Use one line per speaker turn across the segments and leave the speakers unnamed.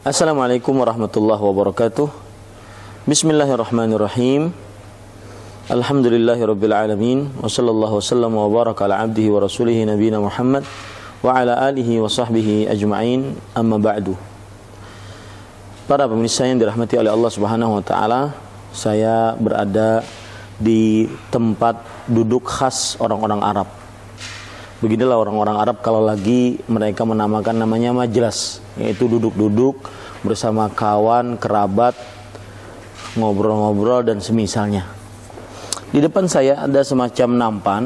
Assalamualaikum warahmatullahi wabarakatuh. Bismillahirrahmanirrahim. Alhamdulillahi rabbil alamin wa sallallahu wa baraka ala abdihi wa rasulihi nabiyina Muhammad wa ala alihi wa sahbihi ajma'in amma ba'du. Para pemirsa yang dirahmati oleh Allah Subhanahu wa taala, saya berada di tempat duduk khas orang-orang Arab. Beginilah orang-orang Arab kalau lagi mereka menamakan namanya majelis, yaitu duduk-duduk bersama kawan, kerabat, ngobrol-ngobrol dan semisalnya. Di depan saya ada semacam nampan.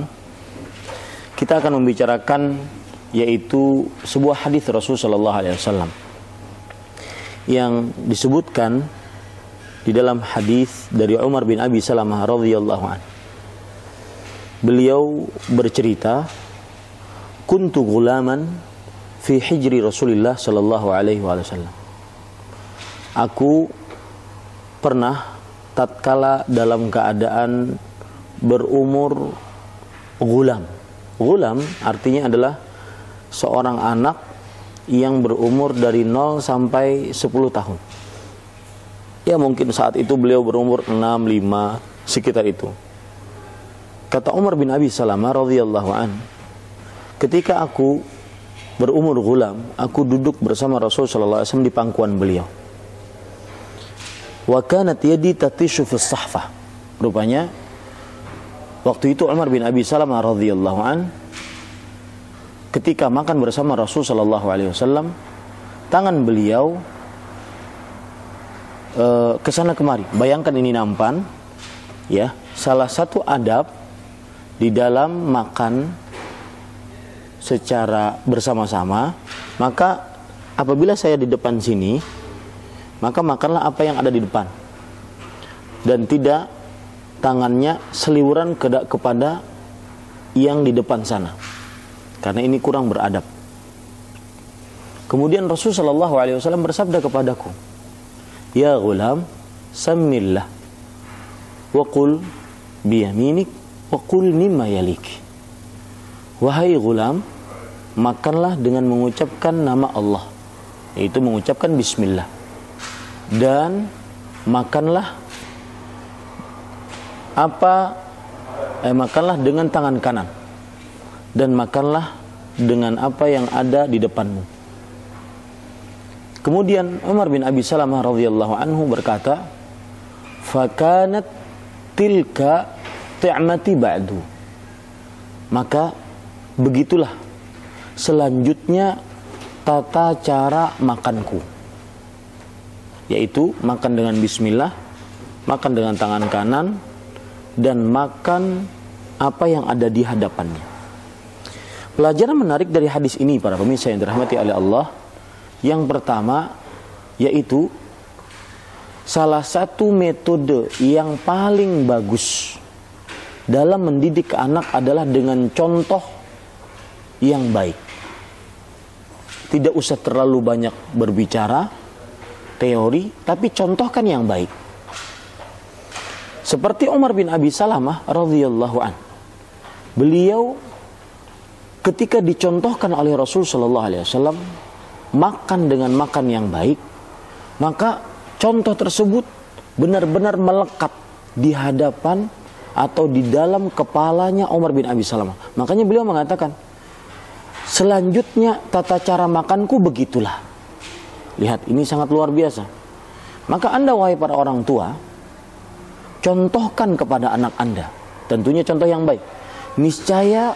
Kita akan membicarakan yaitu sebuah hadis Rasul Shallallahu Alaihi Wasallam yang disebutkan di dalam hadis dari Umar bin Abi Salamah radhiyallahu an. Beliau bercerita, "Kuntu gulaman fi hijri Rasulullah sallallahu alaihi wasallam." Aku pernah tatkala dalam keadaan berumur gulam. Gulam artinya adalah seorang anak yang berumur dari 0 sampai 10 tahun. Ya mungkin saat itu beliau berumur 6, 5, sekitar itu. Kata Umar bin Abi Salamah radhiyallahu an, ketika aku berumur gulam, aku duduk bersama Rasul sallallahu alaihi wasallam di pangkuan beliau. Wa kanat yadi tatishu fi sahfah. Rupanya Waktu itu Umar bin Abi Salamah radhiyallahu an ketika makan bersama Rasul sallallahu alaihi wasallam tangan beliau uh, ke kemari. Bayangkan ini nampan ya, salah satu adab di dalam makan secara bersama-sama, maka apabila saya di depan sini, maka makanlah apa yang ada di depan. Dan tidak tangannya seliwuran ke kepada yang di depan sana. Karena ini kurang beradab. Kemudian Rasul Shallallahu Alaihi Wasallam bersabda kepadaku, Ya gulam, samillah, wakul biyaminik, wakul mimma yalik. Wahai gulam, makanlah dengan mengucapkan nama Allah, yaitu mengucapkan Bismillah, dan makanlah apa eh, makanlah dengan tangan kanan dan makanlah dengan apa yang ada di depanmu. Kemudian Umar bin Abi Salamah radhiyallahu anhu berkata, "Fakanat tilka ti'mati ba'du." Maka begitulah selanjutnya tata cara makanku. Yaitu makan dengan bismillah, makan dengan tangan kanan, dan makan apa yang ada di hadapannya. Pelajaran menarik dari hadis ini para pemirsa yang dirahmati oleh Allah. Yang pertama yaitu salah satu metode yang paling bagus dalam mendidik anak adalah dengan contoh yang baik. Tidak usah terlalu banyak berbicara teori, tapi contohkan yang baik. Seperti Umar bin Abi Salamah radhiyallahu an. Beliau ketika dicontohkan oleh Rasul Shallallahu alaihi wasallam makan dengan makan yang baik, maka contoh tersebut benar-benar melekat di hadapan atau di dalam kepalanya Umar bin Abi Salamah. Makanya beliau mengatakan, selanjutnya tata cara makanku begitulah. Lihat, ini sangat luar biasa. Maka Anda wahai para orang tua, contohkan kepada anak Anda. Tentunya contoh yang baik. Niscaya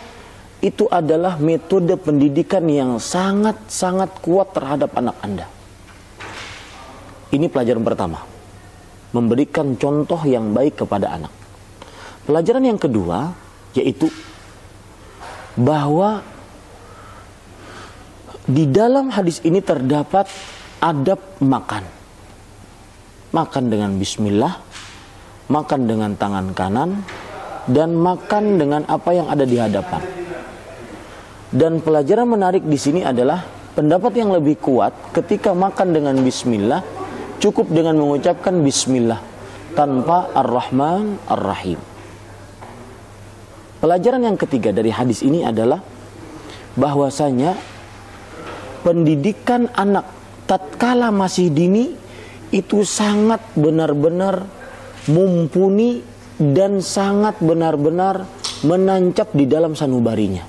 itu adalah metode pendidikan yang sangat-sangat kuat terhadap anak Anda. Ini pelajaran pertama. Memberikan contoh yang baik kepada anak. Pelajaran yang kedua yaitu bahwa di dalam hadis ini terdapat adab makan. Makan dengan bismillah, makan dengan tangan kanan, dan makan dengan apa yang ada di hadapan. Dan pelajaran menarik di sini adalah pendapat yang lebih kuat ketika makan dengan bismillah cukup dengan mengucapkan bismillah tanpa ar-Rahman ar-Rahim. Pelajaran yang ketiga dari hadis ini adalah bahwasanya pendidikan anak tatkala masih dini itu sangat benar-benar mumpuni dan sangat benar-benar menancap di dalam sanubarinya.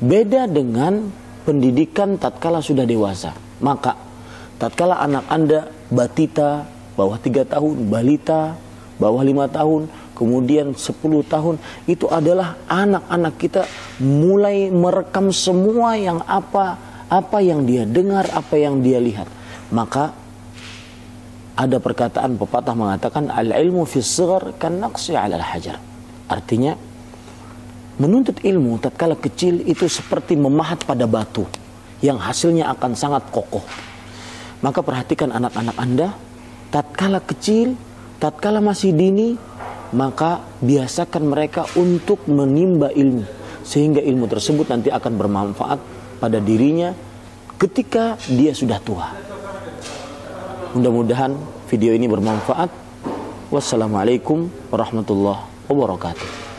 Beda dengan pendidikan tatkala sudah dewasa. Maka tatkala anak Anda batita bawah tiga tahun, balita bawah lima tahun, kemudian 10 tahun itu adalah anak-anak kita mulai merekam semua yang apa apa yang dia dengar, apa yang dia lihat. Maka ada perkataan pepatah mengatakan al ilmu fi kan naqsi al hajar. Artinya menuntut ilmu tatkala kecil itu seperti memahat pada batu yang hasilnya akan sangat kokoh. Maka perhatikan anak-anak Anda tatkala kecil, tatkala masih dini, maka biasakan mereka untuk menimba ilmu sehingga ilmu tersebut nanti akan bermanfaat pada dirinya ketika dia sudah tua. Mudah-mudahan video ini bermanfaat. Wassalamualaikum warahmatullahi wabarakatuh.